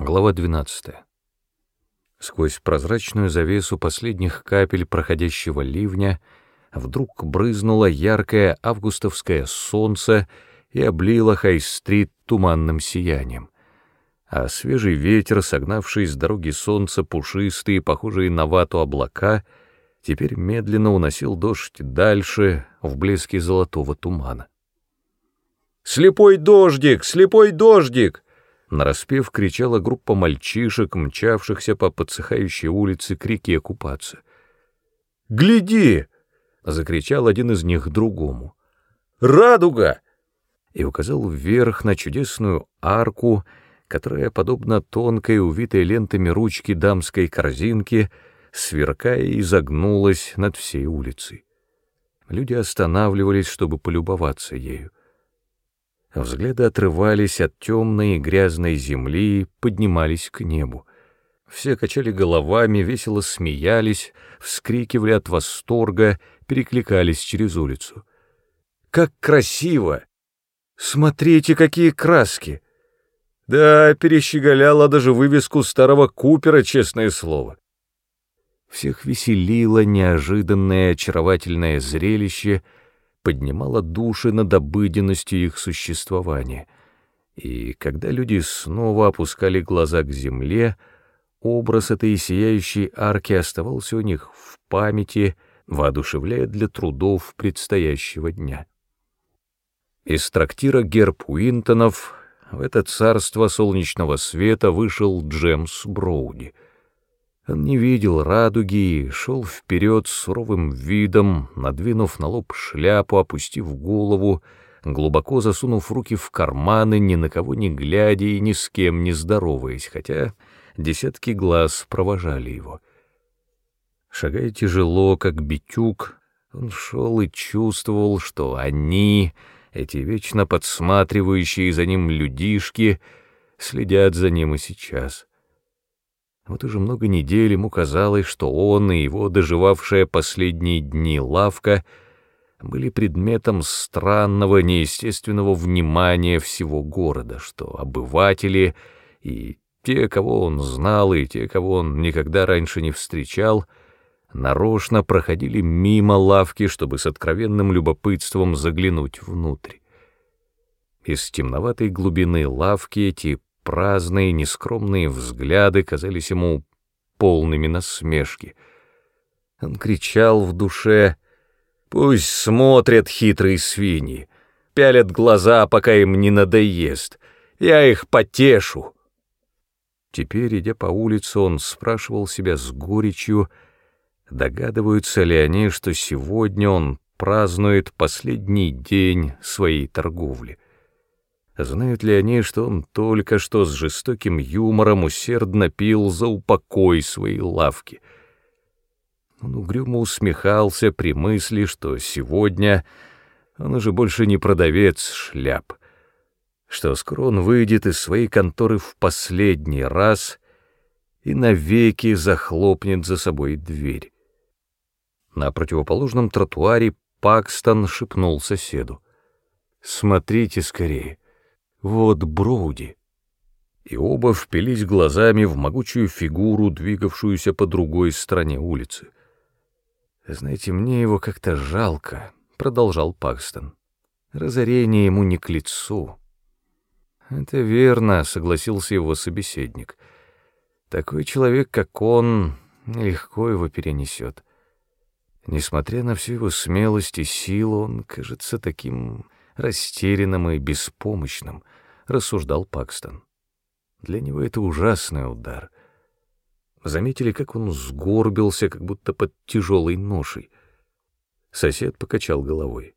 Глава 12. Сквозь прозрачную завесу последних капель проходящего ливня вдруг брызнуло яркое августовское солнце и облило Хай-стрит туманным сиянием. А свежий ветер, согнавший с дороги солнца пушистые, похожие на вату облака, теперь медленно уносил дождь дальше, в блеске золотого тумана. «Слепой дождик! Слепой дождик!» Нараспев кричала группа мальчишек, мчавшихся по подсыхающей улице к реке купаться. «Гляди!» — закричал один из них другому. «Радуга!» И указал вверх на чудесную арку, которая, подобно тонкой, увитой лентами ручки дамской корзинки, сверкая и загнулась над всей улицей. Люди останавливались, чтобы полюбоваться ею. Взгляды отрывались от темной и грязной земли и поднимались к небу. Все качали головами, весело смеялись, вскрикивали от восторга, перекликались через улицу. «Как красиво! Смотрите, какие краски!» Да, перещеголяла даже вывеску старого Купера, честное слово. Всех веселило неожиданное очаровательное зрелище — поднимала души над обыденностью их существования. И когда люди снова опускали глаза к земле, образ этой сияющей арки оставался у них в памяти, воодушевляя для трудов предстоящего дня. Из трактира герб Уинтонов в это царство солнечного света вышел Джемс Броуди — он не видел радуги шел вперед с суровым видом, надвинув на лоб шляпу, опустив голову, глубоко засунув руки в карманы, ни на кого не глядя и ни с кем не здороваясь, хотя десятки глаз провожали его. Шагая тяжело, как битюк, он шел и чувствовал, что они, эти вечно подсматривающие за ним людишки, следят за ним и сейчас — вот уже много недель ему казалось, что он и его доживавшая последние дни лавка были предметом странного, неестественного внимания всего города, что обыватели и те, кого он знал, и те, кого он никогда раньше не встречал, нарочно проходили мимо лавки, чтобы с откровенным любопытством заглянуть внутрь. Из темноватой глубины лавки эти праздные, нескромные взгляды казались ему полными насмешки. Он кричал в душе «Пусть смотрят хитрые свиньи, пялят глаза, пока им не надоест, я их потешу». Теперь, идя по улице, он спрашивал себя с горечью, догадываются ли они, что сегодня он празднует последний день своей торговли. Знают ли они, что он только что с жестоким юмором усердно пил за упокой своей лавки? Он угрюмо усмехался при мысли, что сегодня он уже больше не продавец шляп, что скоро он выйдет из своей конторы в последний раз и навеки захлопнет за собой дверь. На противоположном тротуаре Пакстон шепнул соседу. «Смотрите скорее, вот Броуди. И оба впились глазами в могучую фигуру, двигавшуюся по другой стороне улицы. «Знаете, мне его как-то жалко», — продолжал Пакстон. «Разорение ему не к лицу». «Это верно», — согласился его собеседник. «Такой человек, как он, легко его перенесет. Несмотря на всю его смелость и силу, он кажется таким растерянным и беспомощным, рассуждал Пакстон. Для него это ужасный удар. Заметили, как он сгорбился, как будто под тяжелой ношей. Сосед покачал головой.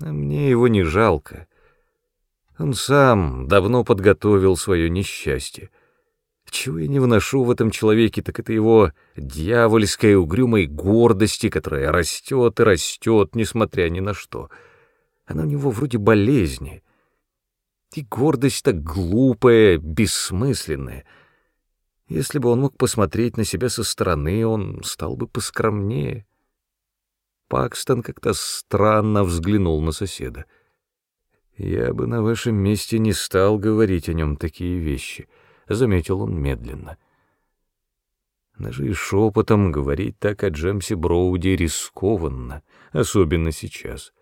А мне его не жалко. Он сам давно подготовил свое несчастье. Чего я не вношу в этом человеке, так это его дьявольской угрюмой гордости, которая растет и растет, несмотря ни на что — она у него вроде болезни. И гордость так глупая, бессмысленная. Если бы он мог посмотреть на себя со стороны, он стал бы поскромнее. Пакстон как-то странно взглянул на соседа. «Я бы на вашем месте не стал говорить о нем такие вещи», — заметил он медленно. Даже и шепотом говорить так о Джемсе Броуди рискованно, особенно сейчас.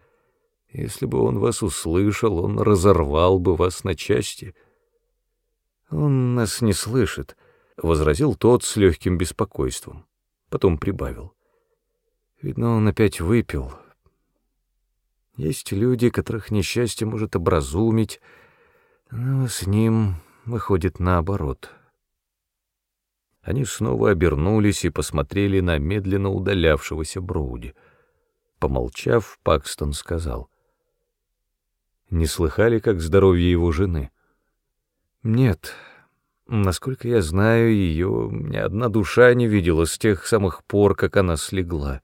Если бы он вас услышал, он разорвал бы вас на части. Он нас не слышит, — возразил тот с легким беспокойством. Потом прибавил. Видно, он опять выпил. Есть люди, которых несчастье может образумить, но с ним выходит наоборот. Они снова обернулись и посмотрели на медленно удалявшегося Броуди. Помолчав, Пакстон сказал. «Не слыхали, как здоровье его жены?» «Нет. Насколько я знаю, ее ни одна душа не видела с тех самых пор, как она слегла».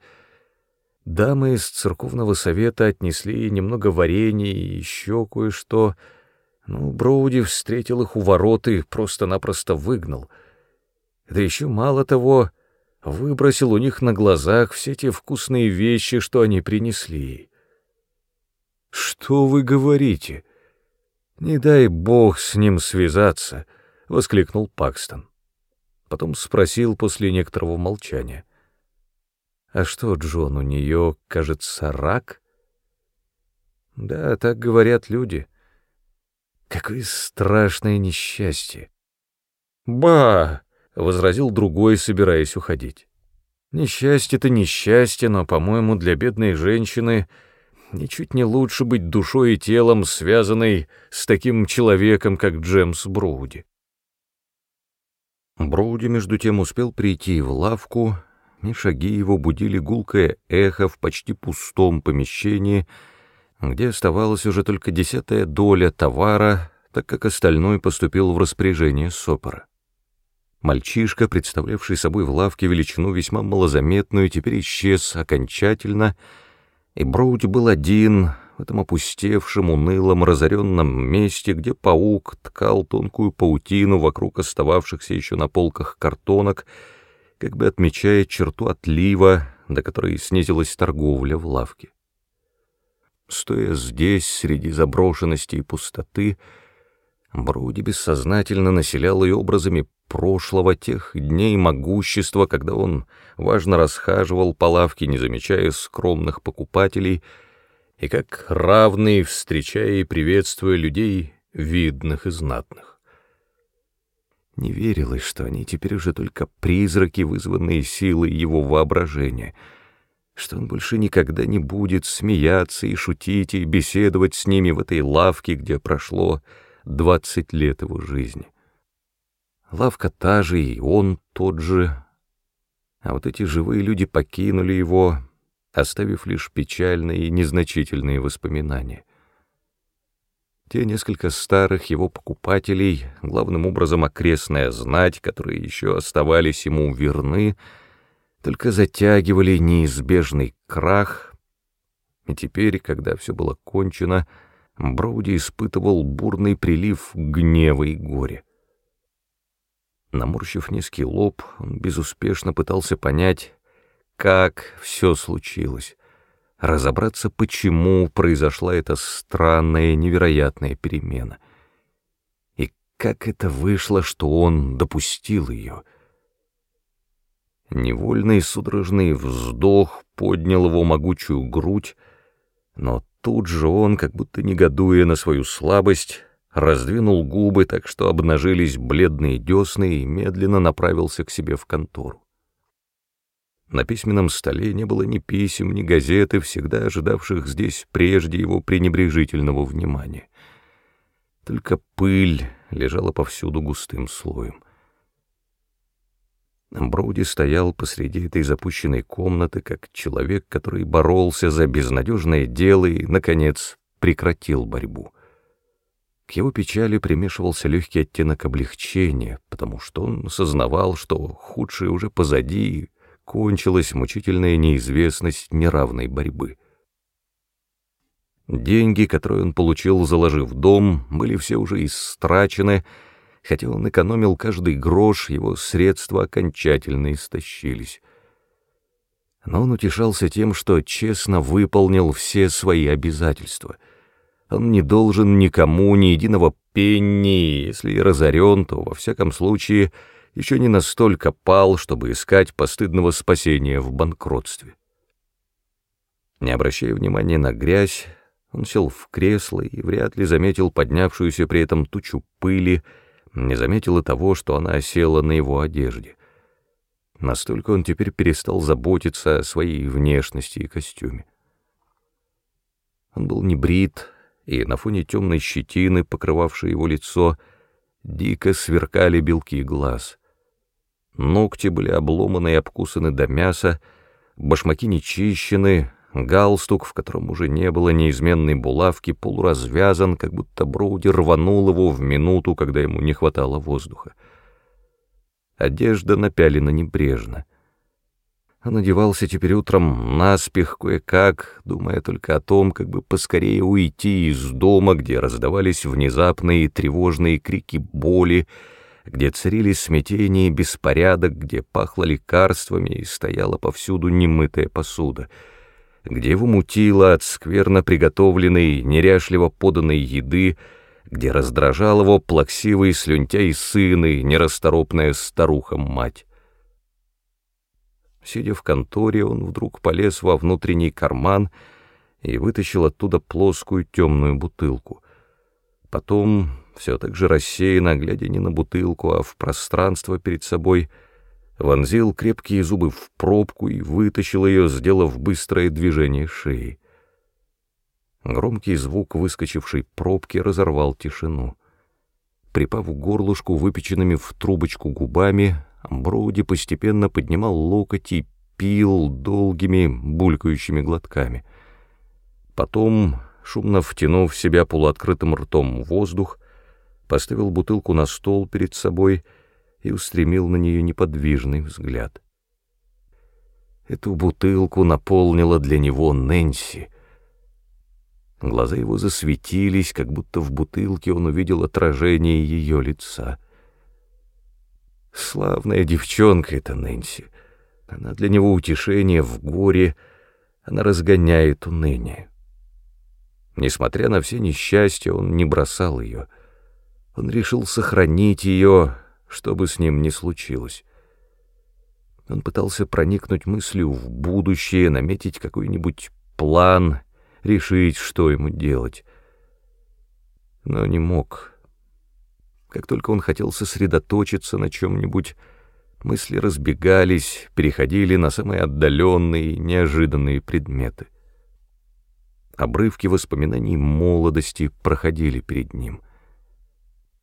Дамы из церковного совета отнесли немного варенья и еще кое-что. Ну, Броуди встретил их у ворот и просто-напросто выгнал. Да еще мало того, выбросил у них на глазах все те вкусные вещи, что они принесли. «Что вы говорите? Не дай бог с ним связаться!» — воскликнул Пакстон. Потом спросил после некоторого молчания — а что, Джон, у нее, кажется, рак? Да, так говорят люди. Какое страшное несчастье. Ба! — возразил другой, собираясь уходить. Несчастье-то несчастье, но, по-моему, для бедной женщины ничуть не лучше быть душой и телом, связанной с таким человеком, как Джемс Броуди. Броуди, между тем, успел прийти в лавку, и шаги его будили гулкое эхо в почти пустом помещении, где оставалась уже только десятая доля товара, так как остальной поступил в распоряжение Сопора. Мальчишка, представлявший собой в лавке величину весьма малозаметную, теперь исчез окончательно, и Броуди был один в этом опустевшем, унылом, разоренном месте, где паук ткал тонкую паутину вокруг остававшихся еще на полках картонок, как бы отмечая черту отлива, до которой снизилась торговля в лавке. Стоя здесь, среди заброшенности и пустоты, Броуди бессознательно населял ее образами прошлого, тех дней могущества, когда он важно расхаживал по лавке, не замечая скромных покупателей, и как равный, встречая и приветствуя людей видных и знатных. Не верилось, что они теперь уже только призраки, вызванные силой его воображения, что он больше никогда не будет смеяться и шутить и беседовать с ними в этой лавке, где прошло двадцать лет его жизни. Лавка та же, и он тот же, а вот эти живые люди покинули его, оставив лишь печальные и незначительные воспоминания — те несколько старых его покупателей, главным образом окрестная знать, которые еще оставались ему верны, только затягивали неизбежный крах, и теперь, когда все было кончено, Броуди испытывал бурный прилив гнева и горя. Наморщив низкий лоб, он безуспешно пытался понять, как все случилось разобраться, почему произошла эта странная, невероятная перемена. И как это вышло, что он допустил ее. Невольный судорожный вздох поднял его могучую грудь, но тут же он, как будто негодуя на свою слабость, раздвинул губы так, что обнажились бледные десны и медленно направился к себе в контору. На письменном столе не было ни писем, ни газеты, всегда ожидавших здесь прежде его пренебрежительного внимания. Только пыль лежала повсюду густым слоем. Броуди стоял посреди этой запущенной комнаты, как человек, который боролся за безнадежное дело и, наконец, прекратил борьбу. К его печали примешивался легкий оттенок облегчения, потому что он сознавал, что худшее уже позади, кончилась мучительная неизвестность неравной борьбы. Деньги, которые он получил, заложив дом, были все уже истрачены, хотя он экономил каждый грош, его средства окончательно истощились. Но он утешался тем, что честно выполнил все свои обязательства. Он не должен никому ни единого Пенни, если и разорен, то, во всяком случае, еще не настолько пал, чтобы искать постыдного спасения в банкротстве. Не обращая внимания на грязь, он сел в кресло и вряд ли заметил поднявшуюся при этом тучу пыли, не заметил и того, что она осела на его одежде. Настолько он теперь перестал заботиться о своей внешности и костюме. Он был не брит, и на фоне темной щетины, покрывавшей его лицо, дико сверкали белки глаз. Ногти были обломаны и обкусаны до мяса, башмаки не чищены, галстук, в котором уже не было неизменной булавки, полуразвязан, как будто Броуди рванул его в минуту, когда ему не хватало воздуха. Одежда напялена небрежно — он одевался теперь утром наспех кое-как, думая только о том, как бы поскорее уйти из дома, где раздавались внезапные тревожные крики боли, где царили смятение и беспорядок, где пахло лекарствами и стояла повсюду немытая посуда, где его мутило от скверно приготовленной, неряшливо поданной еды, где раздражал его плаксивый слюнтяй сын и нерасторопная старуха-мать. Сидя в конторе, он вдруг полез во внутренний карман и вытащил оттуда плоскую темную бутылку. Потом, все так же рассеянно, глядя не на бутылку, а в пространство перед собой, вонзил крепкие зубы в пробку и вытащил ее, сделав быстрое движение шеи. Громкий звук выскочившей пробки разорвал тишину. Припав к горлышку выпеченными в трубочку губами, Броуди постепенно поднимал локоть и пил долгими булькающими глотками. Потом, шумно втянув в себя полуоткрытым ртом воздух, поставил бутылку на стол перед собой и устремил на нее неподвижный взгляд. Эту бутылку наполнила для него Нэнси. Глаза его засветились, как будто в бутылке он увидел отражение ее лица — Славная девчонка эта Нэнси. Она для него утешение в горе, она разгоняет уныние. Несмотря на все несчастья, он не бросал ее. Он решил сохранить ее, что бы с ним ни случилось. Он пытался проникнуть мыслью в будущее, наметить какой-нибудь план, решить, что ему делать. Но не мог. Как только он хотел сосредоточиться на чем-нибудь, мысли разбегались, переходили на самые отдаленные, неожиданные предметы. Обрывки воспоминаний молодости проходили перед ним.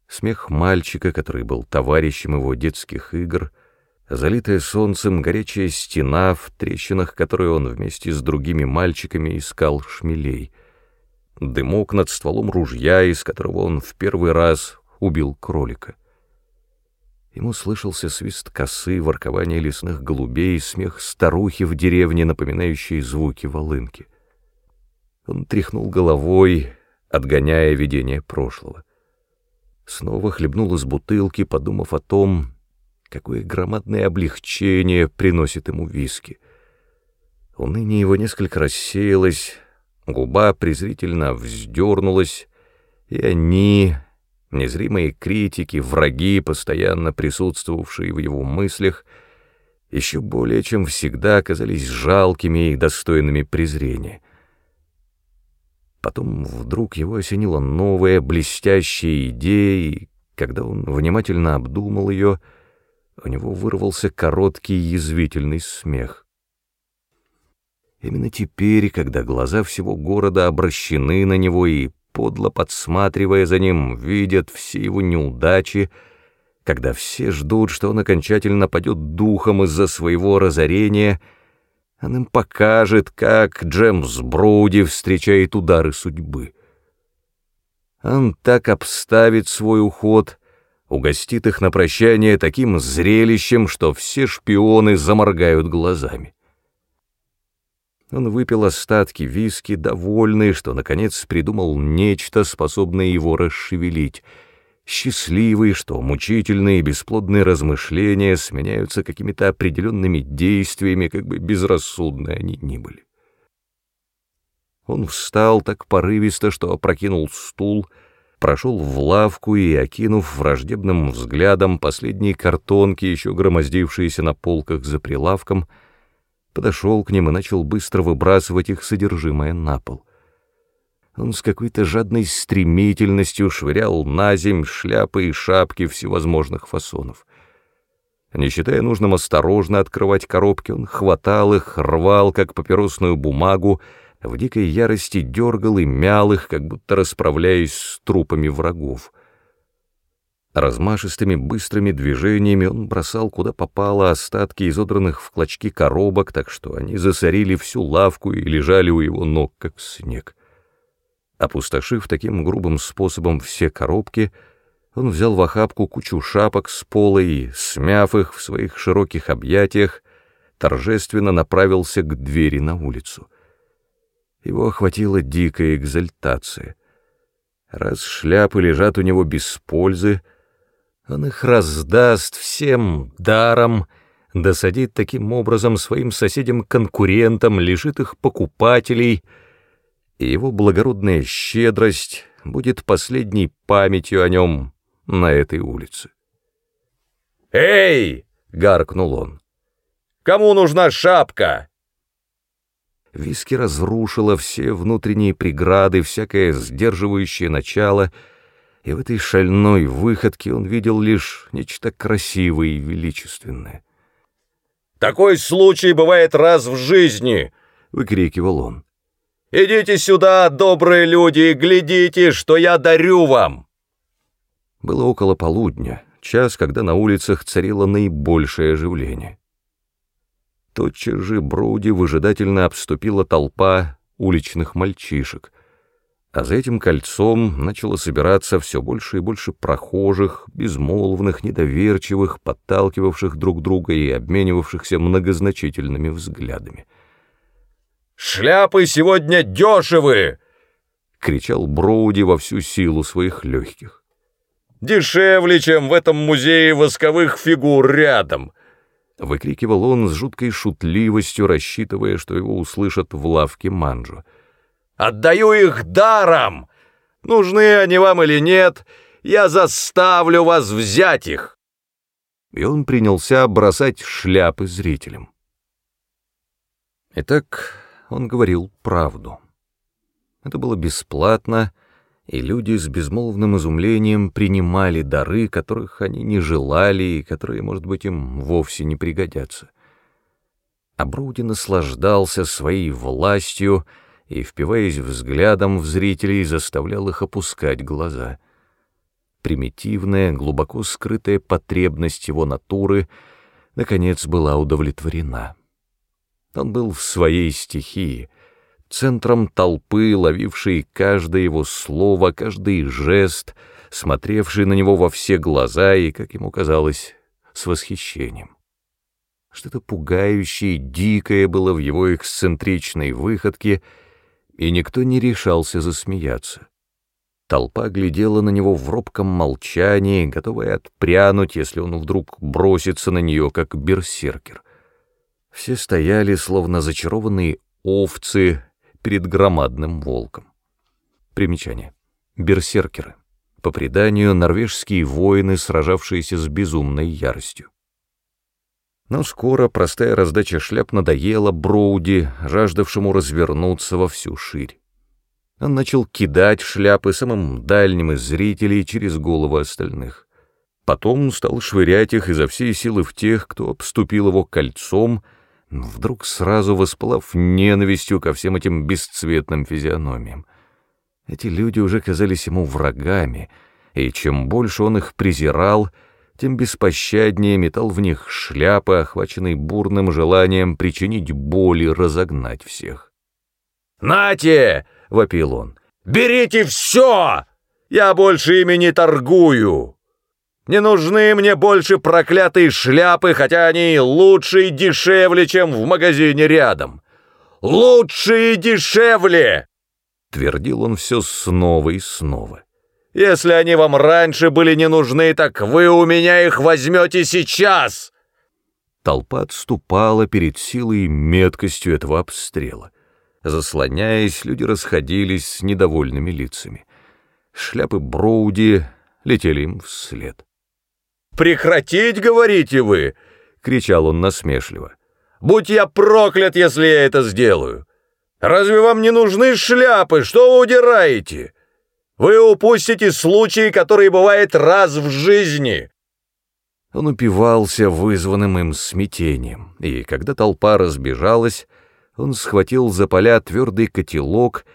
Смех мальчика, который был товарищем его детских игр, залитая солнцем горячая стена, в трещинах которой он вместе с другими мальчиками искал шмелей, дымок над стволом ружья, из которого он в первый раз убил кролика. Ему слышался свист косы, воркование лесных голубей, смех старухи в деревне, напоминающие звуки волынки. Он тряхнул головой, отгоняя видение прошлого. Снова хлебнул из бутылки, подумав о том, какое громадное облегчение приносит ему виски. Уныние его несколько рассеялось, губа презрительно вздернулась, и они, Незримые критики, враги, постоянно присутствовавшие в его мыслях, еще более чем всегда оказались жалкими и достойными презрения. Потом вдруг его осенила новая блестящая идея, и когда он внимательно обдумал ее, у него вырвался короткий язвительный смех. Именно теперь, когда глаза всего города обращены на него и подло подсматривая за ним, видят все его неудачи, когда все ждут, что он окончательно падет духом из-за своего разорения, он им покажет, как Джемс Броуди встречает удары судьбы. Он так обставит свой уход, угостит их на прощание таким зрелищем, что все шпионы заморгают глазами. Он выпил остатки виски, довольный, что, наконец, придумал нечто, способное его расшевелить, счастливый, что мучительные и бесплодные размышления сменяются какими-то определенными действиями, как бы безрассудные они ни были. Он встал так порывисто, что опрокинул стул, прошел в лавку и, окинув враждебным взглядом последние картонки, еще громоздившиеся на полках за прилавком, подошел к ним и начал быстро выбрасывать их содержимое на пол. Он с какой-то жадной стремительностью швырял на земь шляпы и шапки всевозможных фасонов. Не считая нужным осторожно открывать коробки, он хватал их, рвал, как папиросную бумагу, в дикой ярости дергал и мял их, как будто расправляясь с трупами врагов. Размашистыми быстрыми движениями он бросал куда попало остатки изодранных в клочки коробок, так что они засорили всю лавку и лежали у его ног, как снег. Опустошив таким грубым способом все коробки, он взял в охапку кучу шапок с пола и, смяв их в своих широких объятиях, торжественно направился к двери на улицу. Его охватила дикая экзальтация. Раз шляпы лежат у него без пользы, он их раздаст всем даром, досадит таким образом своим соседям-конкурентам, лишит их покупателей, и его благородная щедрость будет последней памятью о нем на этой улице. «Эй!» — гаркнул он. «Кому нужна шапка?» Виски разрушила все внутренние преграды, всякое сдерживающее начало, и в этой шальной выходке он видел лишь нечто красивое и величественное. «Такой случай бывает раз в жизни!» — выкрикивал он. «Идите сюда, добрые люди, и глядите, что я дарю вам!» Было около полудня, час, когда на улицах царило наибольшее оживление. Тотчас же Броуди выжидательно обступила толпа уличных мальчишек, а за этим кольцом начало собираться все больше и больше прохожих, безмолвных, недоверчивых, подталкивавших друг друга и обменивавшихся многозначительными взглядами. «Шляпы сегодня дешевы!» — кричал Броуди во всю силу своих легких. «Дешевле, чем в этом музее восковых фигур рядом!» Выкрикивал он с жуткой шутливостью, рассчитывая, что его услышат в лавке манжу. «Отдаю их даром! Нужны они вам или нет, я заставлю вас взять их!» И он принялся бросать шляпы зрителям. Итак, он говорил правду. Это было бесплатно, и люди с безмолвным изумлением принимали дары, которых они не желали и которые, может быть, им вовсе не пригодятся. А Броуди наслаждался своей властью и, впиваясь взглядом в зрителей, заставлял их опускать глаза. Примитивная, глубоко скрытая потребность его натуры, наконец, была удовлетворена. Он был в своей стихии — центром толпы, ловившей каждое его слово, каждый жест, смотревший на него во все глаза и, как ему казалось, с восхищением. Что-то пугающее, дикое было в его эксцентричной выходке, и никто не решался засмеяться. Толпа глядела на него в робком молчании, готовая отпрянуть, если он вдруг бросится на нее, как берсеркер. Все стояли, словно зачарованные овцы, перед громадным волком. Примечание. Берсеркеры. По преданию, норвежские воины, сражавшиеся с безумной яростью. Но скоро простая раздача шляп надоела Броуди, жаждавшему развернуться во всю ширь. Он начал кидать шляпы самым дальним из зрителей через головы остальных. Потом стал швырять их изо всей силы в тех, кто обступил его кольцом, вдруг сразу воспылав ненавистью ко всем этим бесцветным физиономиям. Эти люди уже казались ему врагами, и чем больше он их презирал, тем беспощаднее метал в них шляпы, охваченные бурным желанием причинить боль и разогнать всех. «Нате!» — вопил он. «Берите все! Я больше ими не торгую!» Не нужны мне больше проклятые шляпы, хотя они лучше и дешевле, чем в магазине рядом. Лучше и дешевле!» Твердил он все снова и снова. «Если они вам раньше были не нужны, так вы у меня их возьмете сейчас!» Толпа отступала перед силой и меткостью этого обстрела. Заслоняясь, люди расходились с недовольными лицами. Шляпы Броуди летели им вслед. «Прекратить, говорите вы!» — кричал он насмешливо. «Будь я проклят, если я это сделаю! Разве вам не нужны шляпы? Что вы удираете? Вы упустите случаи, которые бывают раз в жизни!» Он упивался вызванным им смятением, и когда толпа разбежалась, он схватил за поля твердый котелок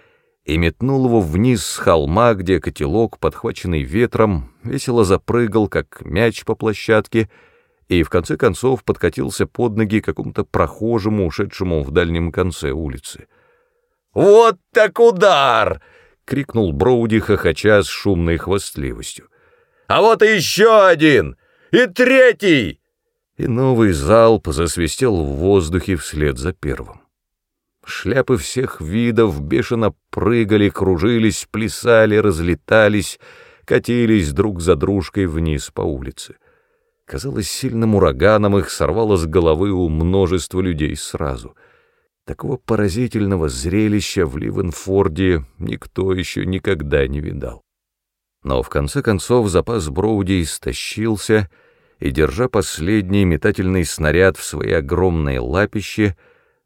и метнул его вниз с холма, где котелок, подхваченный ветром, весело запрыгал, как мяч по площадке, и в конце концов подкатился под ноги какому-то прохожему, ушедшему в дальнем конце улицы. «Вот так удар!» — крикнул Броуди, хохоча с шумной хвастливостью. «А вот и еще один! И третий!» И новый залп засвистел в воздухе вслед за первым. Шляпы всех видов бешено прыгали, кружились, плясали, разлетались, катились друг за дружкой вниз по улице. Казалось, сильным ураганом их сорвало с головы у множества людей сразу. Такого поразительного зрелища в Ливенфорде никто еще никогда не видал. Но в конце концов запас Броуди истощился, и, держа последний метательный снаряд в своей огромной лапище,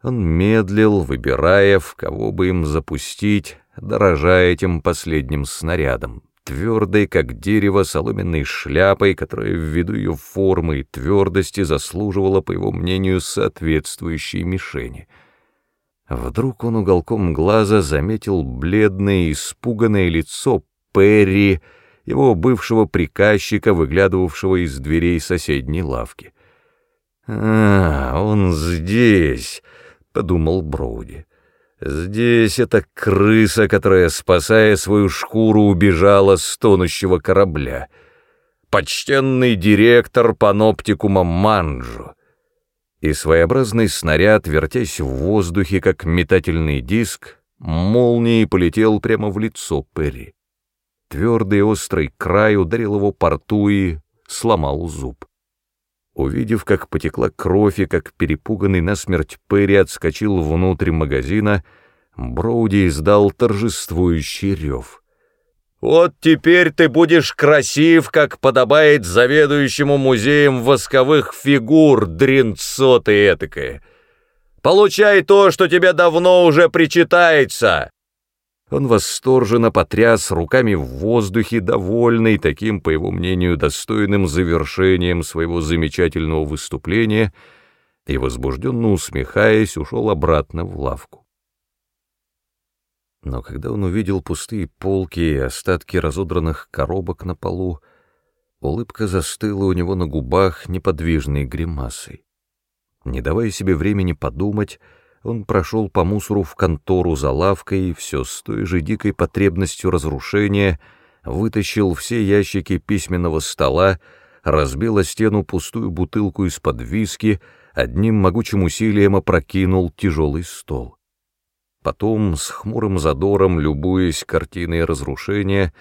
он медлил, выбирая, в кого бы им запустить, дорожа этим последним снарядом, твердой, как дерево, соломенной шляпой, которая ввиду ее формы и твердости заслуживала, по его мнению, соответствующей мишени. Вдруг он уголком глаза заметил бледное, испуганное лицо Перри, его бывшего приказчика, выглядывавшего из дверей соседней лавки. «А, он здесь!» — подумал Броуди. «Здесь эта крыса, которая, спасая свою шкуру, убежала с тонущего корабля. Почтенный директор паноптикума Манджо». И своеобразный снаряд, вертясь в воздухе, как метательный диск, молнией полетел прямо в лицо Перри. Твердый острый край ударил его по рту и сломал зуб. Увидев, как потекла кровь и как перепуганный насмерть Перри отскочил внутрь магазина, Броуди издал торжествующий рев. «Вот теперь ты будешь красив, как подобает заведующему музеем восковых фигур, дринцо ты этакое! Получай то, что тебе давно уже причитается!» Он восторженно потряс руками в воздухе, довольный таким, по его мнению, достойным завершением своего замечательного выступления, и, возбужденно усмехаясь, ушел обратно в лавку. Но когда он увидел пустые полки и остатки разодранных коробок на полу, улыбка застыла у него на губах неподвижной гримасой. Не давая себе времени подумать, он прошел по мусору в контору за лавкой и все с той же дикой потребностью разрушения вытащил все ящики письменного стола, разбил о стену пустую бутылку из-под виски, одним могучим усилием опрокинул тяжелый стол. Потом, с хмурым задором, любуясь картиной разрушения,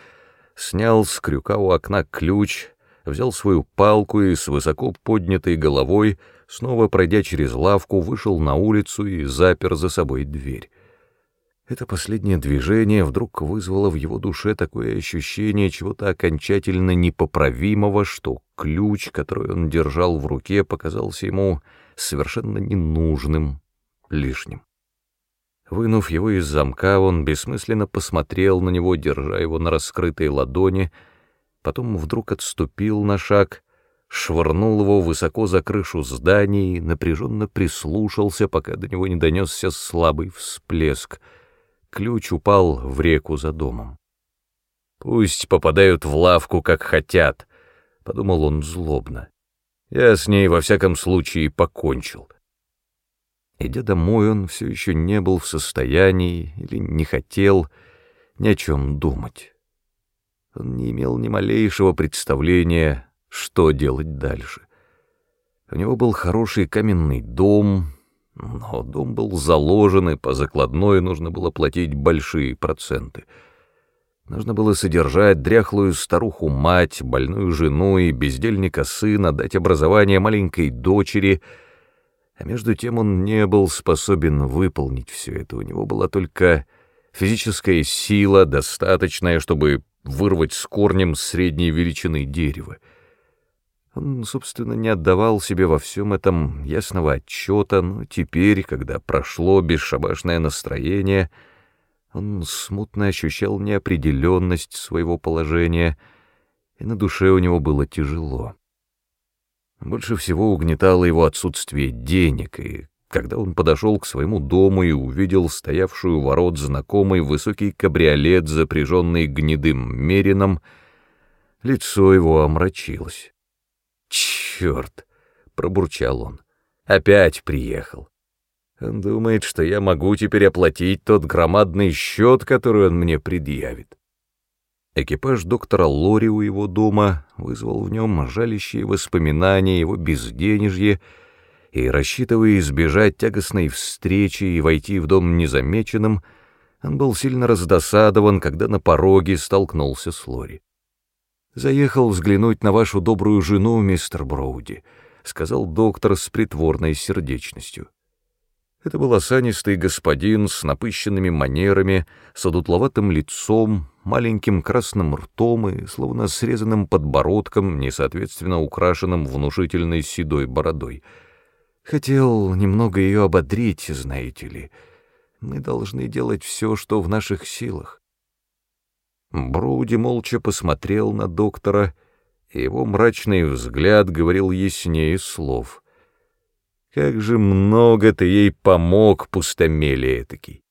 снял с крюка у окна ключ, взял свою палку и с высоко поднятой головой снова пройдя через лавку, вышел на улицу и запер за собой дверь. Это последнее движение вдруг вызвало в его душе такое ощущение чего-то окончательно непоправимого, что ключ, который он держал в руке, показался ему совершенно ненужным, лишним. Вынув его из замка, он бессмысленно посмотрел на него, держа его на раскрытой ладони, потом вдруг отступил на шаг швырнул его высоко за крышу здания и напряженно прислушался, пока до него не донесся слабый всплеск. Ключ упал в реку за домом. «Пусть попадают в лавку, как хотят», — подумал он злобно. «Я с ней во всяком случае покончил». Идя домой, он все еще не был в состоянии или не хотел ни о чем думать. Он не имел ни малейшего представления что делать дальше. У него был хороший каменный дом, но дом был заложен, и по закладной нужно было платить большие проценты. Нужно было содержать дряхлую старуху-мать, больную жену и бездельника сына, дать образование маленькой дочери, а между тем он не был способен выполнить все это. У него была только физическая сила, достаточная, чтобы вырвать с корнем средней величины дерева. Он, собственно, не отдавал себе во всем этом ясного отчета, но теперь, когда прошло бесшабашное настроение, он смутно ощущал неопределенность своего положения, и на душе у него было тяжело. Больше всего угнетало его отсутствие денег, и когда он подошел к своему дому и увидел стоявшую ворот знакомый высокий кабриолет, запряженный гнедым мерином, лицо его омрачилось. «Черт!» — пробурчал он. «Опять приехал. Он думает, что я могу теперь оплатить тот громадный счет, который он мне предъявит». Экипаж доктора Лори у его дома вызвал в нем жалящие воспоминания его безденежье, и, рассчитывая избежать тягостной встречи и войти в дом незамеченным, он был сильно раздосадован, когда на пороге столкнулся с Лори. «Заехал взглянуть на вашу добрую жену, мистер Броуди», — сказал доктор с притворной сердечностью. Это был осанистый господин с напыщенными манерами, с одутловатым лицом, маленьким красным ртом и словно срезанным подбородком, несоответственно украшенным внушительной седой бородой. Хотел немного ее ободрить, знаете ли. Мы должны делать все, что в наших силах. Броуди молча посмотрел на доктора, и его мрачный взгляд говорил яснее слов. Как же много ты ей помог, пустомелие этакий.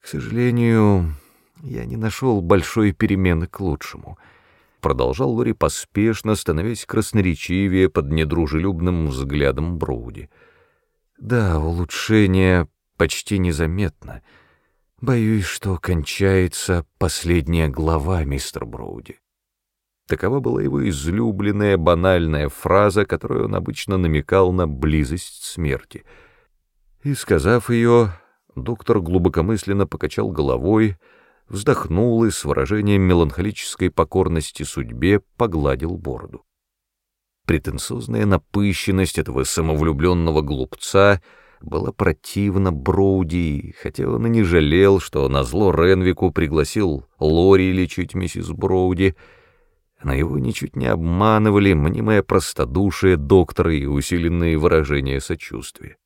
К сожалению, я не нашел большой перемены к лучшему. Продолжал Лори поспешно, становясь красноречивее под недружелюбным взглядом Броуди. Да, улучшение почти незаметно — Боюсь, что кончается последняя глава, мистер Броуди. Такова была его излюбленная банальная фраза, которую он обычно намекал на близость смерти. И, сказав ее, доктор глубокомысленно покачал головой, вздохнул и с выражением меланхолической покорности судьбе погладил бороду. Претенциозная напыщенность этого самовлюбленного глупца — была противна Броуди, хотя он и не жалел, что на зло Ренвику пригласил Лори лечить миссис Броуди, но его ничуть не обманывали мнимое простодушие доктора и усиленные выражения сочувствия.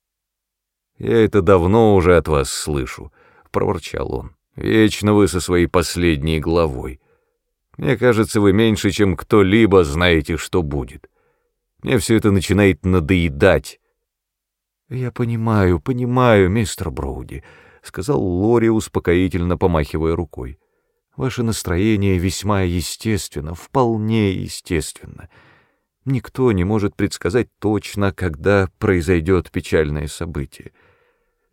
«Я это давно уже от вас слышу», — проворчал он. «Вечно вы со своей последней главой. Мне кажется, вы меньше, чем кто-либо знаете, что будет. Мне все это начинает надоедать». «Я понимаю, понимаю, мистер Броуди», — сказал Лори, успокоительно помахивая рукой. «Ваше настроение весьма естественно, вполне естественно. Никто не может предсказать точно, когда произойдет печальное событие.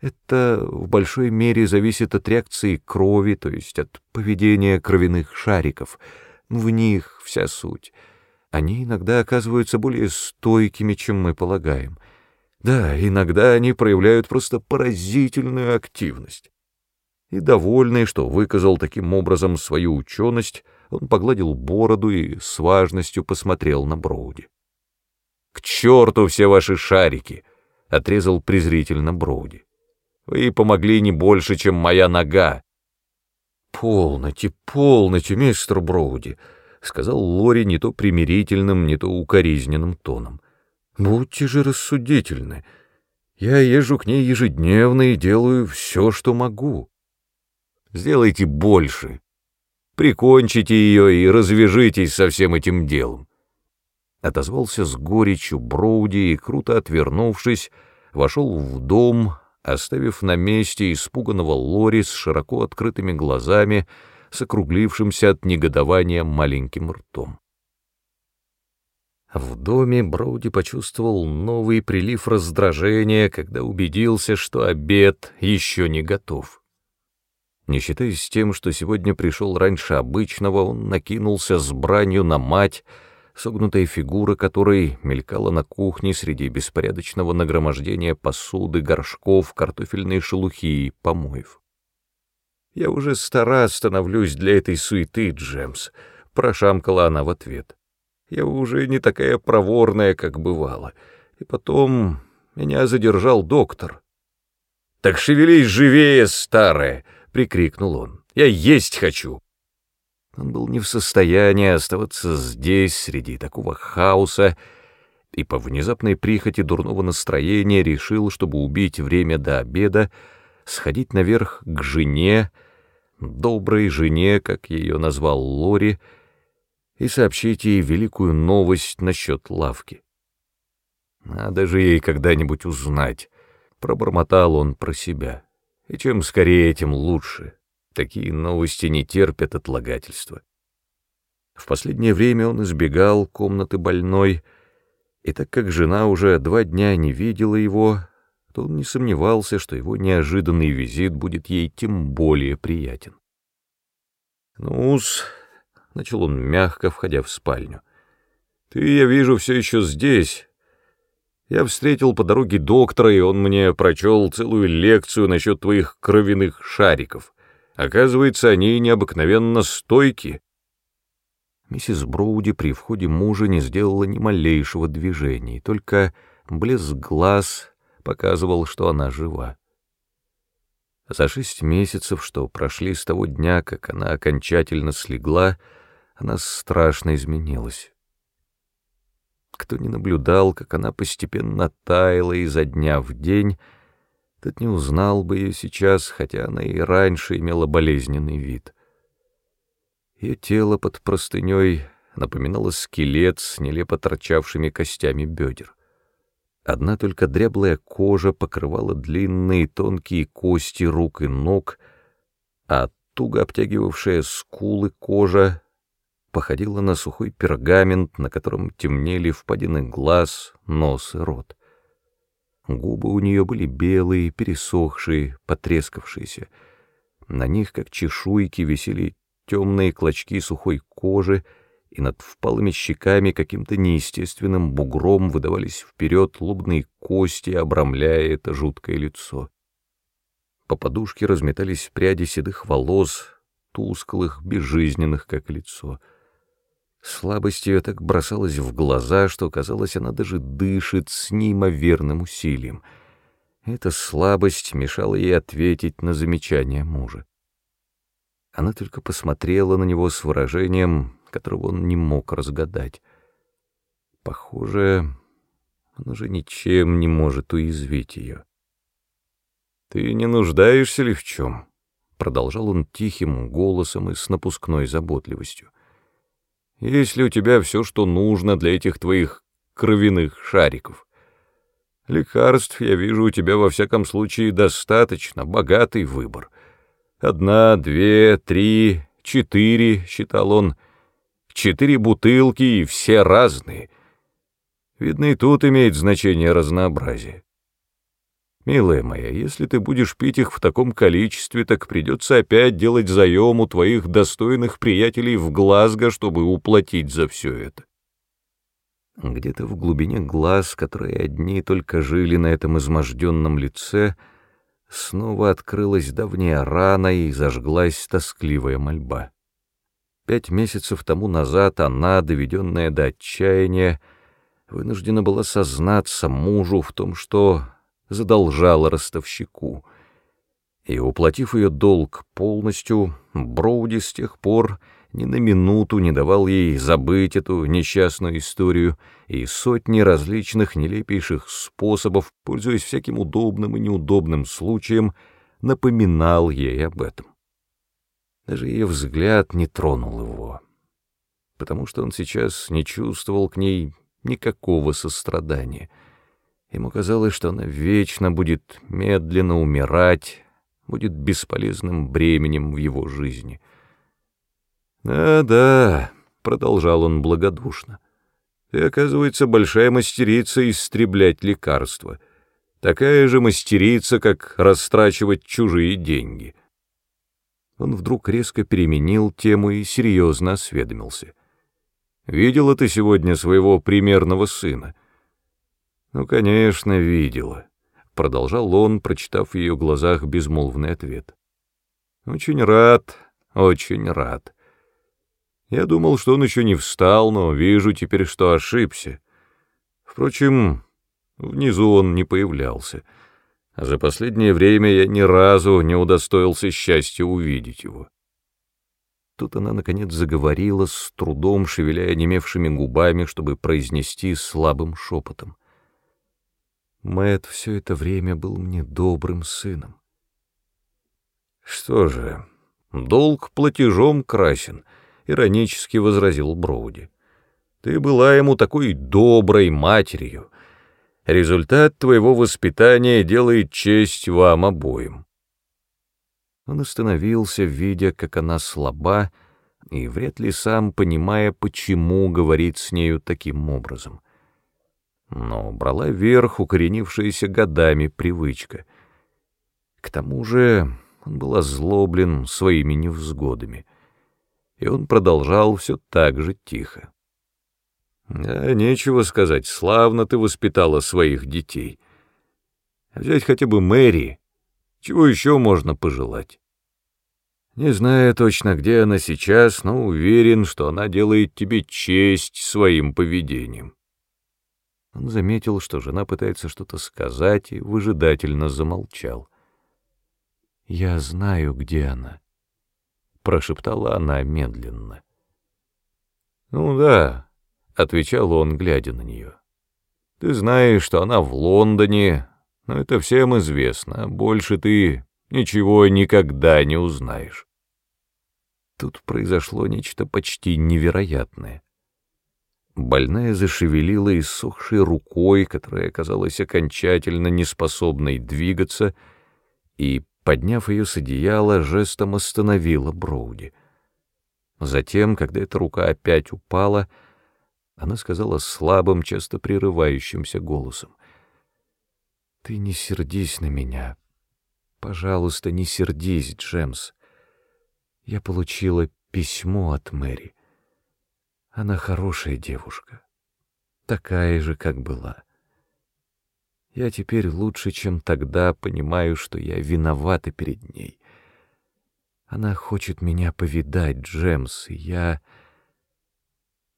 Это в большой мере зависит от реакции крови, то есть от поведения кровяных шариков. В них вся суть. Они иногда оказываются более стойкими, чем мы полагаем». Да, иногда они проявляют просто поразительную активность. И довольный, что выказал таким образом свою ученость, он погладил бороду и с важностью посмотрел на Броуди. «К черту все ваши шарики!» — отрезал презрительно Броуди. «Вы помогли не больше, чем моя нога!» «Полноте, полноте, мистер Броуди!» — сказал Лори не то примирительным, не то укоризненным тоном. Будьте же рассудительны. Я езжу к ней ежедневно и делаю все, что могу. Сделайте больше. Прикончите ее и развяжитесь со всем этим делом. Отозвался с горечью Броуди и, круто отвернувшись, вошел в дом, оставив на месте испуганного Лори с широко открытыми глазами, с округлившимся от негодования маленьким ртом. В доме Броуди почувствовал новый прилив раздражения, когда убедился, что обед еще не готов. Не считаясь тем, что сегодня пришел раньше обычного, он накинулся с бранью на мать, согнутая фигура которой мелькала на кухне среди беспорядочного нагромождения посуды, горшков, картофельной шелухи и помоев. «Я уже стара становлюсь для этой суеты, Джемс», — прошамкала она в ответ я уже не такая проворная, как бывала. И потом меня задержал доктор. «Так шевелись живее, старая!» — прикрикнул он. «Я есть хочу!» Он был не в состоянии оставаться здесь, среди такого хаоса, и по внезапной прихоти дурного настроения решил, чтобы убить время до обеда, сходить наверх к жене, доброй жене, как ее назвал Лори, и сообщить ей великую новость насчет лавки. Надо же ей когда-нибудь узнать, пробормотал он про себя. И чем скорее, тем лучше. Такие новости не терпят отлагательства. В последнее время он избегал комнаты больной, и так как жена уже два дня не видела его, то он не сомневался, что его неожиданный визит будет ей тем более приятен. «Ну-с», — начал он мягко, входя в спальню, — «ты, я вижу, все еще здесь». Я встретил по дороге доктора, и он мне прочел целую лекцию насчет твоих кровяных шариков. Оказывается, они необыкновенно стойки. Миссис Броуди при входе мужа не сделала ни малейшего движения, только блеск глаз показывал, что она жива. За шесть месяцев, что прошли с того дня, как она окончательно слегла, она страшно изменилась. Кто не наблюдал, как она постепенно таяла изо дня в день, тот не узнал бы ее сейчас, хотя она и раньше имела болезненный вид. Ее тело под простыней напоминало скелет с нелепо торчавшими костями бедер. Одна только дряблая кожа покрывала длинные тонкие кости рук и ног, а туго обтягивавшая скулы кожа походила на сухой пергамент, на котором темнели впадины глаз, нос и рот. Губы у нее были белые, пересохшие, потрескавшиеся. На них, как чешуйки, висели темные клочки сухой кожи, и над впалыми щеками каким-то неестественным бугром выдавались вперед лобные кости, обрамляя это жуткое лицо. По подушке разметались пряди седых волос, тусклых, безжизненных, как лицо. Слабость ее так бросалась в глаза, что, казалось, она даже дышит с неимоверным усилием. Эта слабость мешала ей ответить на замечание мужа. Она только посмотрела на него с выражением которого он не мог разгадать. Похоже, он уже ничем не может уязвить ее. «Ты не нуждаешься ли в чем?» — продолжал он тихим голосом и с напускной заботливостью. «Есть ли у тебя все, что нужно для этих твоих кровяных шариков? Лекарств, я вижу, у тебя во всяком случае достаточно, богатый выбор. Одна, две, три, четыре, — считал он, — четыре бутылки и все разные. Видно, и тут имеет значение разнообразие. Милая моя, если ты будешь пить их в таком количестве, так придется опять делать заем у твоих достойных приятелей в Глазго, чтобы уплатить за все это. Где-то в глубине глаз, которые одни только жили на этом изможденном лице, снова открылась давняя рана и зажглась тоскливая мольба. Пять месяцев тому назад она, доведенная до отчаяния, вынуждена была сознаться мужу в том, что задолжала ростовщику. И, уплатив ее долг полностью, Броуди с тех пор ни на минуту не давал ей забыть эту несчастную историю и сотни различных нелепейших способов, пользуясь всяким удобным и неудобным случаем, напоминал ей об этом. Даже ее взгляд не тронул его, потому что он сейчас не чувствовал к ней никакого сострадания. Ему казалось, что она вечно будет медленно умирать, будет бесполезным бременем в его жизни. «Да-да», — продолжал он благодушно, — «ты, оказывается, большая мастерица истреблять лекарства, такая же мастерица, как растрачивать чужие деньги» он вдруг резко переменил тему и серьезно осведомился. «Видела ты сегодня своего примерного сына?» «Ну, конечно, видела», — продолжал он, прочитав в ее глазах безмолвный ответ. «Очень рад, очень рад. Я думал, что он еще не встал, но вижу теперь, что ошибся. Впрочем, внизу он не появлялся» а за последнее время я ни разу не удостоился счастья увидеть его. Тут она, наконец, заговорила, с трудом шевеля онемевшими губами, чтобы произнести слабым шепотом. Мэт все это время был мне добрым сыном. «Что же, долг платежом красен», — иронически возразил Броуди. «Ты была ему такой доброй матерью. Результат твоего воспитания делает честь вам обоим». Он остановился, видя, как она слаба, и вряд ли сам понимая, почему говорит с нею таким образом. Но брала верх укоренившаяся годами привычка. К тому же он был озлоблен своими невзгодами, и он продолжал все так же тихо. А нечего сказать, славно ты воспитала своих детей. Взять хотя бы Мэри — чего еще можно пожелать? Не знаю точно, где она сейчас, но уверен, что она делает тебе честь своим поведением. Он заметил, что жена пытается что-то сказать, и выжидательно замолчал. «Я знаю, где она», — прошептала она медленно. «Ну да», — отвечал он, глядя на нее. «Ты знаешь, что она в Лондоне, но это всем известно, больше ты ничего никогда не узнаешь. Тут произошло нечто почти невероятное. Больная зашевелила иссохшей рукой, которая оказалась окончательно неспособной двигаться, и, подняв ее с одеяла, жестом остановила Броуди. Затем, когда эта рука опять упала, она сказала слабым, часто прерывающимся голосом. Ты не сердись на меня. Пожалуйста, не сердись, Джемс. Я получила письмо от Мэри. Она хорошая девушка, такая же, как была. Я теперь лучше, чем тогда, понимаю, что я виновата перед ней. Она хочет меня повидать, Джемс, и я...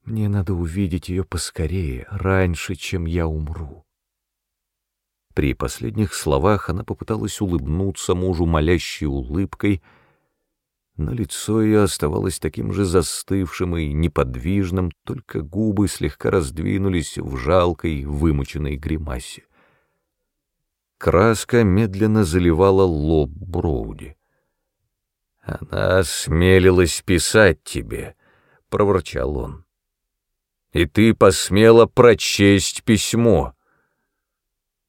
Мне надо увидеть ее поскорее, раньше, чем я умру. При последних словах она попыталась улыбнуться мужу молящей улыбкой, но лицо ее оставалось таким же застывшим и неподвижным, только губы слегка раздвинулись в жалкой, вымученной гримасе. Краска медленно заливала лоб Броуди. «Она осмелилась писать тебе», — проворчал он. «И ты посмела прочесть письмо».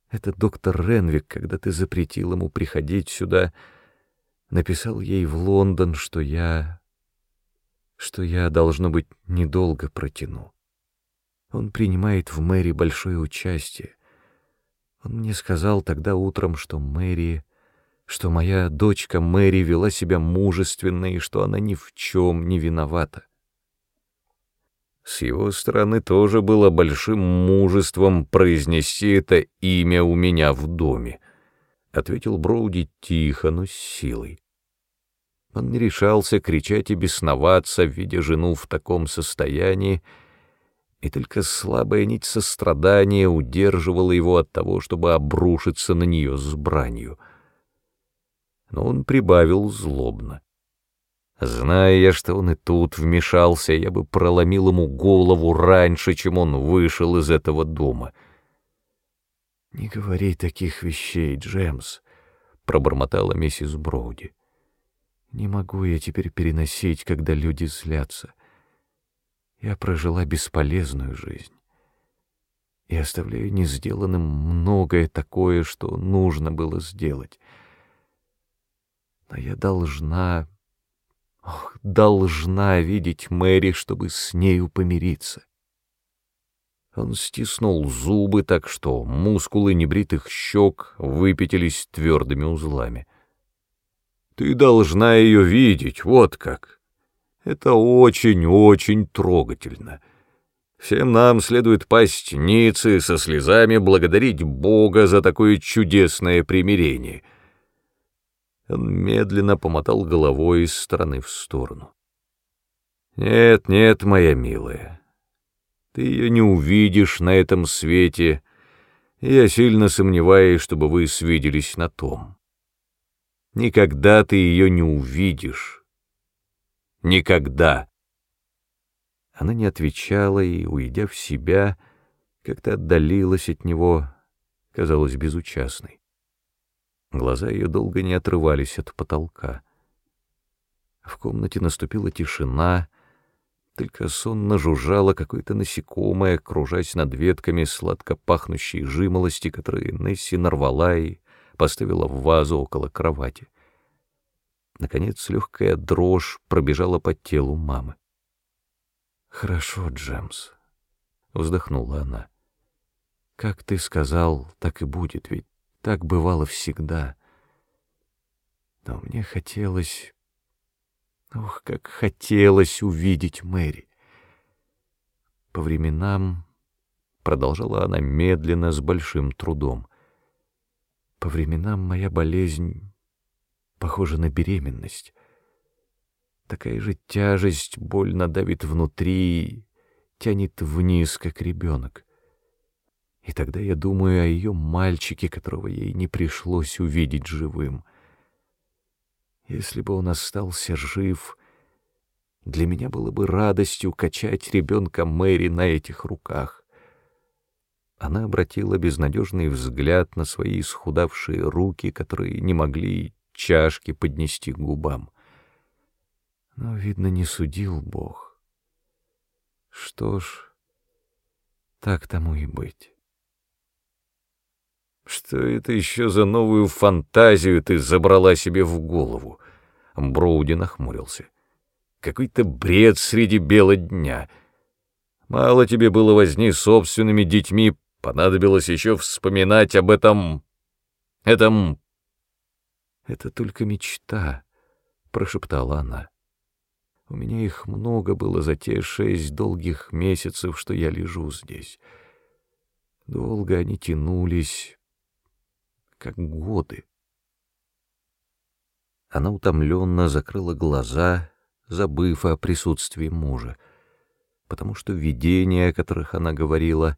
Это доктор Ренвик, когда ты запретил ему приходить сюда, написал ей в Лондон, что я... что я, должно быть, недолго протяну. Он принимает в Мэри большое участие. Он мне сказал тогда утром, что Мэри... что моя дочка Мэри вела себя мужественно и что она ни в чем не виновата. С его стороны тоже было большим мужеством произнести это имя у меня в доме, — ответил Броуди тихо, но с силой. Он не решался кричать и бесноваться, видя жену в таком состоянии, и только слабая нить сострадания удерживала его от того, чтобы обрушиться на нее с бранью. Но он прибавил злобно. Зная я, что он и тут вмешался, я бы проломил ему голову раньше, чем он вышел из этого дома. «Не говори таких вещей, Джемс», — пробормотала миссис Броуди. «Не могу я теперь переносить, когда люди злятся. Я прожила бесполезную жизнь и оставляю не сделанным многое такое, что нужно было сделать. Но я должна Ох, должна видеть Мэри, чтобы с нею помириться. Он стиснул зубы так, что мускулы небритых щек выпятились твердыми узлами. «Ты должна ее видеть, вот как. Это очень-очень трогательно. Всем нам следует пасть ницы со слезами благодарить Бога за такое чудесное примирение». Он медленно помотал головой из стороны в сторону. «Нет, нет, моя милая, ты ее не увидишь на этом свете, я сильно сомневаюсь, чтобы вы свиделись на том. Никогда ты ее не увидишь. Никогда!» Она не отвечала и, уйдя в себя, как-то отдалилась от него, казалась безучастной. Глаза ее долго не отрывались от потолка. В комнате наступила тишина, только сонно жужжало какое-то насекомое, кружась над ветками сладко пахнущей жимолости, которые Несси нарвала и поставила в вазу около кровати. Наконец легкая дрожь пробежала по телу мамы. «Хорошо, Джемс», — вздохнула она. «Как ты сказал, так и будет, ведь так бывало всегда. Но мне хотелось Ох, как хотелось увидеть Мэри. По временам, продолжала она медленно, с большим трудом, по временам моя болезнь похожа на беременность. Такая же тяжесть больно давит внутри, тянет вниз, как ребенок. И тогда я думаю о ее мальчике, которого ей не пришлось увидеть живым — если бы он остался жив, для меня было бы радостью качать ребенка Мэри на этих руках. Она обратила безнадежный взгляд на свои исхудавшие руки, которые не могли чашки поднести к губам. Но, видно, не судил Бог. Что ж, так тому и быть. Что это еще за новую фантазию ты забрала себе в голову? Броуди нахмурился. Какой-то бред среди бела дня. Мало тебе было возни с собственными детьми, понадобилось еще вспоминать об этом... этом... Это только мечта, прошептала она. У меня их много было за те шесть долгих месяцев, что я лежу здесь. Долго они тянулись, как годы. Она утомленно закрыла глаза, забыв о присутствии мужа, потому что видения, о которых она говорила,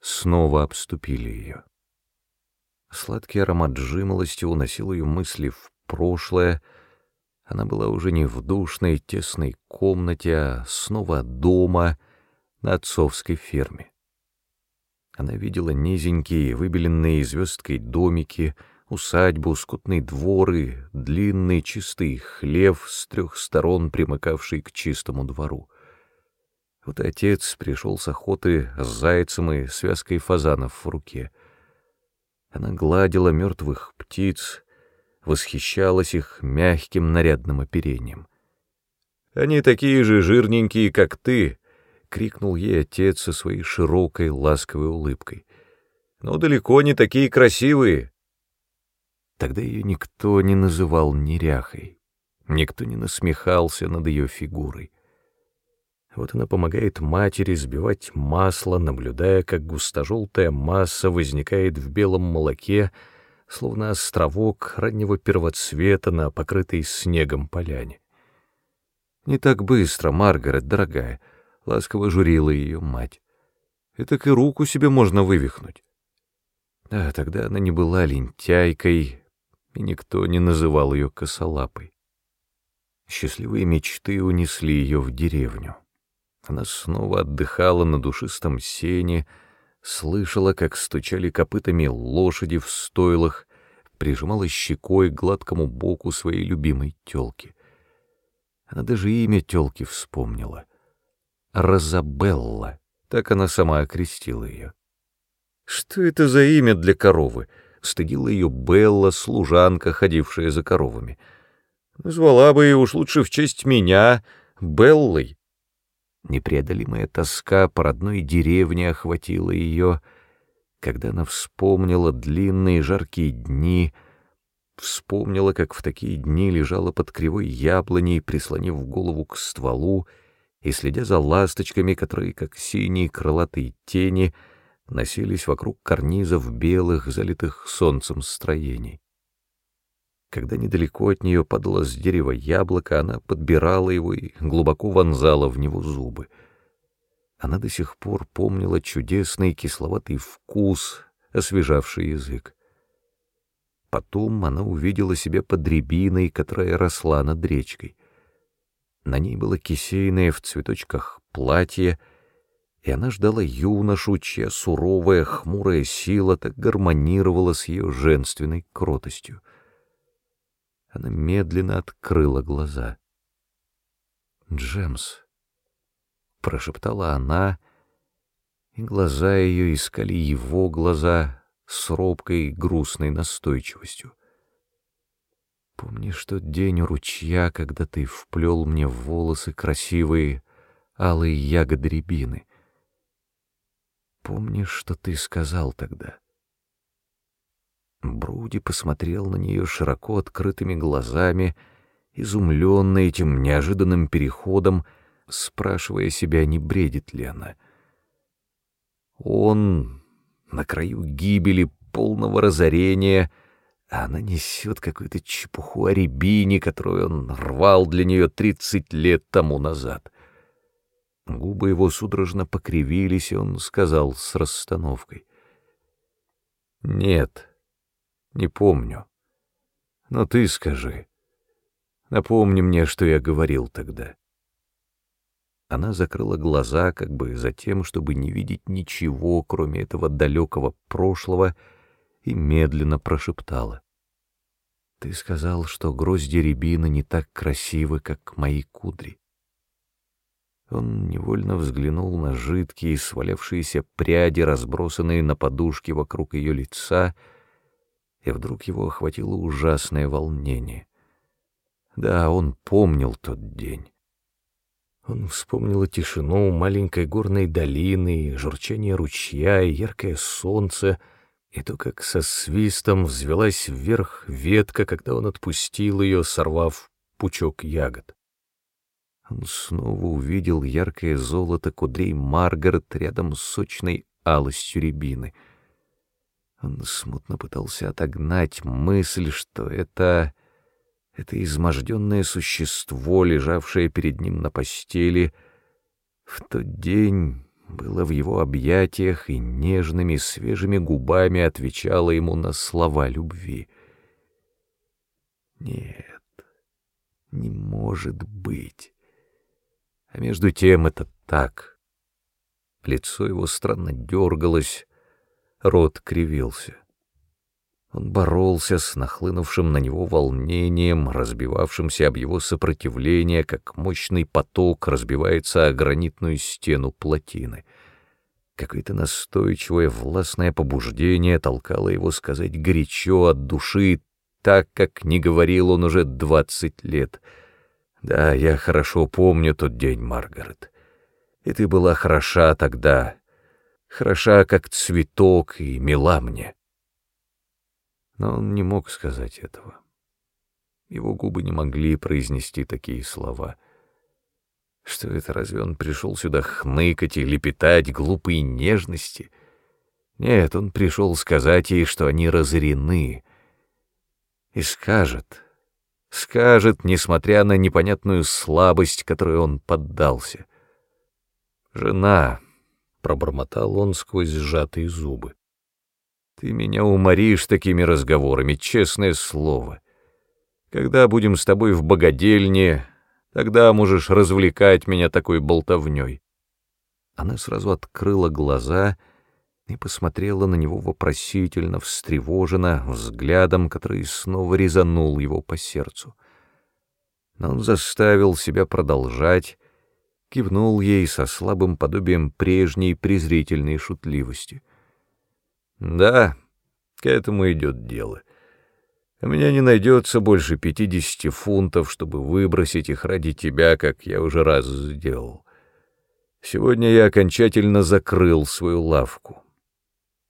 снова обступили ее. Сладкий аромат жимолости уносил ее мысли в прошлое, она была уже не в душной, тесной комнате, а снова дома на отцовской ферме. Она видела низенькие, выбеленные звездкой домики, усадьбу, скотный двор и длинный чистый хлев с трех сторон, примыкавший к чистому двору. Вот отец пришел с охоты с зайцем и связкой фазанов в руке. Она гладила мертвых птиц, восхищалась их мягким нарядным оперением. «Они такие же жирненькие, как ты», крикнул ей отец со своей широкой ласковой улыбкой. «Но далеко не такие красивые!» Тогда ее никто не называл неряхой, никто не насмехался над ее фигурой. Вот она помогает матери сбивать масло, наблюдая, как густожелтая масса возникает в белом молоке, словно островок раннего первоцвета на покрытой снегом поляне. «Не так быстро, Маргарет, дорогая», — ласково журила ее мать. «И так и руку себе можно вывихнуть». Да, тогда она не была лентяйкой, и никто не называл ее косолапой. Счастливые мечты унесли ее в деревню. Она снова отдыхала на душистом сене, слышала, как стучали копытами лошади в стойлах, прижимала щекой к гладкому боку своей любимой тёлки. Она даже имя тёлки вспомнила — Розабелла, так она сама окрестила ее. Что это за имя для коровы? Стыдила ее Белла, служанка, ходившая за коровами. Звала бы ее уж лучше в честь меня, Беллой. Непреодолимая тоска по родной деревне охватила ее, когда она вспомнила длинные жаркие дни, вспомнила, как в такие дни лежала под кривой яблоней, прислонив голову к стволу, и, следя за ласточками, которые, как синие крылатые тени, носились вокруг карнизов белых, залитых солнцем строений. Когда недалеко от нее падало с дерева яблоко, она подбирала его и глубоко вонзала в него зубы. Она до сих пор помнила чудесный кисловатый вкус, освежавший язык. Потом она увидела себя под рябиной, которая росла над речкой. На ней было кисейное в цветочках платье, и она ждала юношу, чья суровая, хмурая сила так гармонировала с ее женственной кротостью. Она медленно открыла глаза. «Джемс», — прошептала она, и глаза ее искали его глаза с робкой грустной настойчивостью. Помнишь тот день у ручья, когда ты вплел мне в волосы красивые алые ягоды рябины? Помнишь, что ты сказал тогда? Бруди посмотрел на нее широко открытыми глазами, изумленный этим неожиданным переходом, спрашивая себя, не бредит ли она. Он на краю гибели, полного разорения — а она несет какую-то чепуху о рябине, которую он рвал для нее тридцать лет тому назад. Губы его судорожно покривились, и он сказал с расстановкой. «Нет, не помню. Но ты скажи. Напомни мне, что я говорил тогда». Она закрыла глаза, как бы за тем, чтобы не видеть ничего, кроме этого далекого прошлого, и медленно прошептала. «Ты сказал, что грозди рябины не так красивы, как мои кудри». Он невольно взглянул на жидкие, свалявшиеся пряди, разбросанные на подушке вокруг ее лица, и вдруг его охватило ужасное волнение. Да, он помнил тот день. Он вспомнил тишину маленькой горной долины, журчание ручья и яркое солнце — и то, как со свистом взвелась вверх ветка, когда он отпустил ее, сорвав пучок ягод. Он снова увидел яркое золото кудрей Маргарет рядом с сочной алостью рябины. Он смутно пытался отогнать мысль, что это... это изможденное существо, лежавшее перед ним на постели, в тот день было в его объятиях и нежными свежими губами отвечало ему на слова любви. Нет, не может быть. А между тем это так. Лицо его странно дергалось, рот кривился. Он боролся с нахлынувшим на него волнением, разбивавшимся об его сопротивление, как мощный поток разбивается о гранитную стену плотины. Какое-то настойчивое властное побуждение толкало его сказать горячо от души, так, как не говорил он уже двадцать лет. «Да, я хорошо помню тот день, Маргарет. И ты была хороша тогда, хороша, как цветок, и мила мне». Но он не мог сказать этого. Его губы не могли произнести такие слова. Что это, разве он пришел сюда хныкать и лепетать глупые нежности? Нет, он пришел сказать ей, что они разорены. И скажет, скажет, несмотря на непонятную слабость, которой он поддался. «Жена», — пробормотал он сквозь сжатые зубы, ты меня уморишь такими разговорами, честное слово. Когда будем с тобой в богадельне, тогда можешь развлекать меня такой болтовней. Она сразу открыла глаза и посмотрела на него вопросительно, встревоженно, взглядом, который снова резанул его по сердцу. Но он заставил себя продолжать, кивнул ей со слабым подобием прежней презрительной шутливости — да, к этому идет дело. У меня не найдется больше пятидесяти фунтов, чтобы выбросить их ради тебя, как я уже раз сделал. Сегодня я окончательно закрыл свою лавку.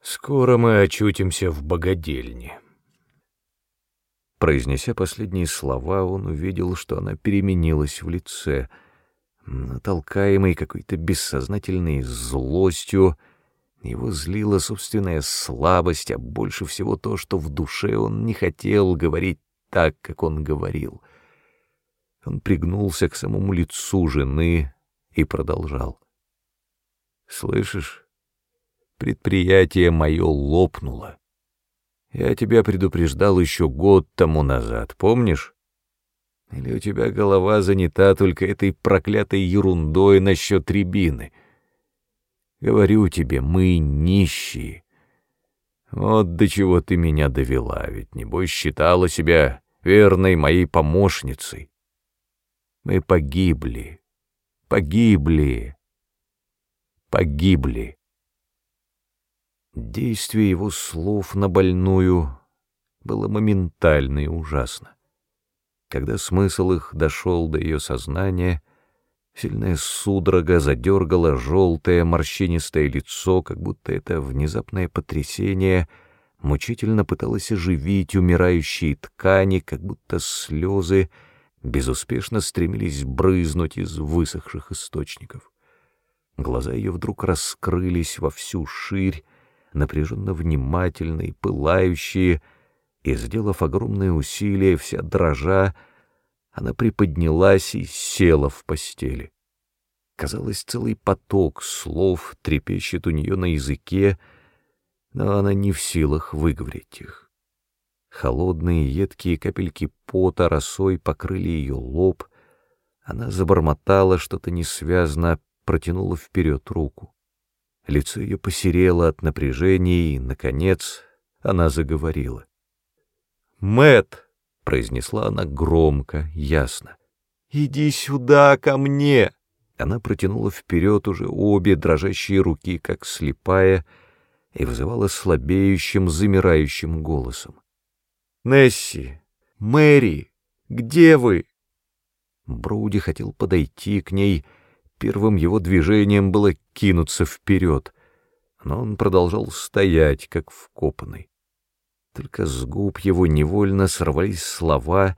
Скоро мы очутимся в богадельне. Произнеся последние слова, он увидел, что она переменилась в лице, натолкаемой какой-то бессознательной злостью, его злила собственная слабость, а больше всего то, что в душе он не хотел говорить так, как он говорил. Он пригнулся к самому лицу жены и продолжал. «Слышишь, предприятие мое лопнуло. Я тебя предупреждал еще год тому назад, помнишь? Или у тебя голова занята только этой проклятой ерундой насчет рябины? Говорю тебе, мы нищие. Вот до чего ты меня довела, ведь небось считала себя верной моей помощницей. Мы погибли, погибли, погибли. Действие его слов на больную было моментально и ужасно. Когда смысл их дошел до ее сознания, сильная судорога задергала желтое морщинистое лицо, как будто это внезапное потрясение мучительно пыталось оживить умирающие ткани, как будто слезы безуспешно стремились брызнуть из высохших источников. Глаза ее вдруг раскрылись во всю ширь, напряженно внимательные, пылающие, и, сделав огромные усилия, вся дрожа, она приподнялась и села в постели. Казалось, целый поток слов трепещет у нее на языке, но она не в силах выговорить их. Холодные едкие капельки пота росой покрыли ее лоб, она забормотала что-то несвязно, протянула вперед руку. Лицо ее посерело от напряжения, и, наконец, она заговорила. Мэт, произнесла она громко, ясно. «Иди сюда, ко мне!» Она протянула вперед уже обе дрожащие руки, как слепая, и вызывала слабеющим, замирающим голосом. «Несси! Мэри! Где вы?» Броуди хотел подойти к ней, первым его движением было кинуться вперед, но он продолжал стоять, как вкопанный. Только с губ его невольно сорвались слова,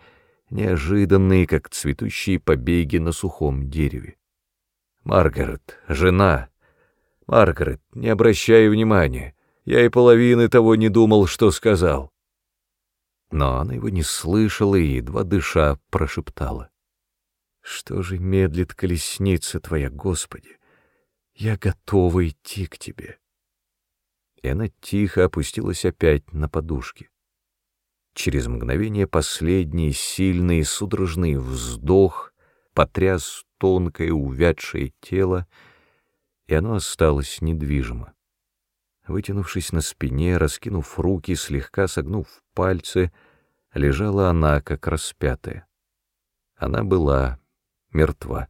неожиданные, как цветущие побеги на сухом дереве. «Маргарет, жена! Маргарет, не обращай внимания, я и половины того не думал, что сказал». Но она его не слышала и, едва дыша, прошептала. «Что же медлит колесница твоя, Господи? Я готова идти к тебе» и она тихо опустилась опять на подушки. Через мгновение последний сильный судорожный вздох потряс тонкое увядшее тело, и оно осталось недвижимо. Вытянувшись на спине, раскинув руки, слегка согнув пальцы, лежала она, как распятая. Она была мертва.